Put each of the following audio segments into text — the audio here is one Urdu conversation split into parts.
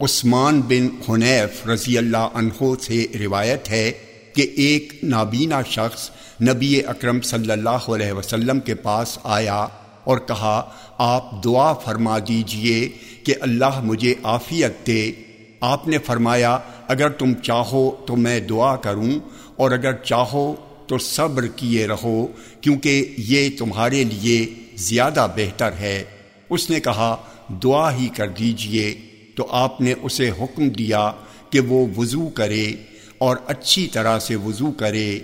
عثمان بن حنیف رضی اللہ عنہ سے روایت ہے کہ ایک نابینا شخص نبی اکرم صلی اللہ علیہ وسلم کے پاس آیا اور کہا، آپ دعا فرما دیجیے کہ اللہ مجھے عافیت دے۔ آپ نے فرمایا، اگر تم چاہو تو میں دعا کروں، اور اگر چاہو تو صبر کیے رہو، کیونکہ یہ تمہارے لیے زیادہ بہتر ہے۔ اس نے کہا، دعا ہی کر دیجیے۔ تو آپ نے اسے حکم دیا کہ وہ وضو کرے اور اچھی طرح سے وضو کرے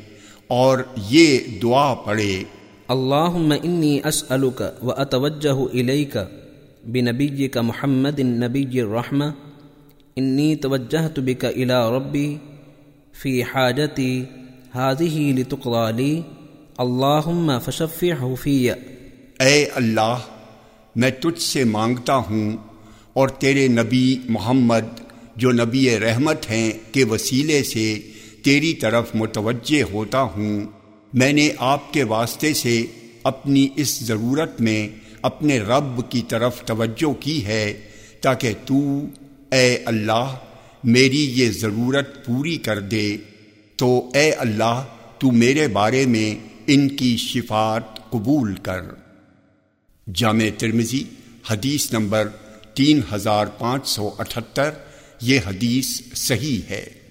اور یہ دعا پڑھے۔ اللہم انی اسألک و اتوجہ الیک بنبیک محمد النبی الرحمہ انی توجہت بک الى ربی فی حاجتی هذه لتقضى لی اللہم فشفعہ فی اے اللہ میں تجھ سے مانگتا ہوں اور تیرے نبی محمد جو نبی رحمت ہیں کے وسیلے سے تیری طرف متوجہ ہوتا ہوں، میں نے آپ کے واسطے سے اپنی اس ضرورت میں اپنے رب کی طرف توجہ کی ہے تاکہ تو، اے اللہ، میری یہ ضرورت پوری کر دے۔ تو، اے اللہ، تو میرے بارے میں ان کی شفات قبول کر۔ جامع ترمزی حدیث نمبر تین ہزار پانچ سو اٹھتر یہ حدیث صحیح ہے۔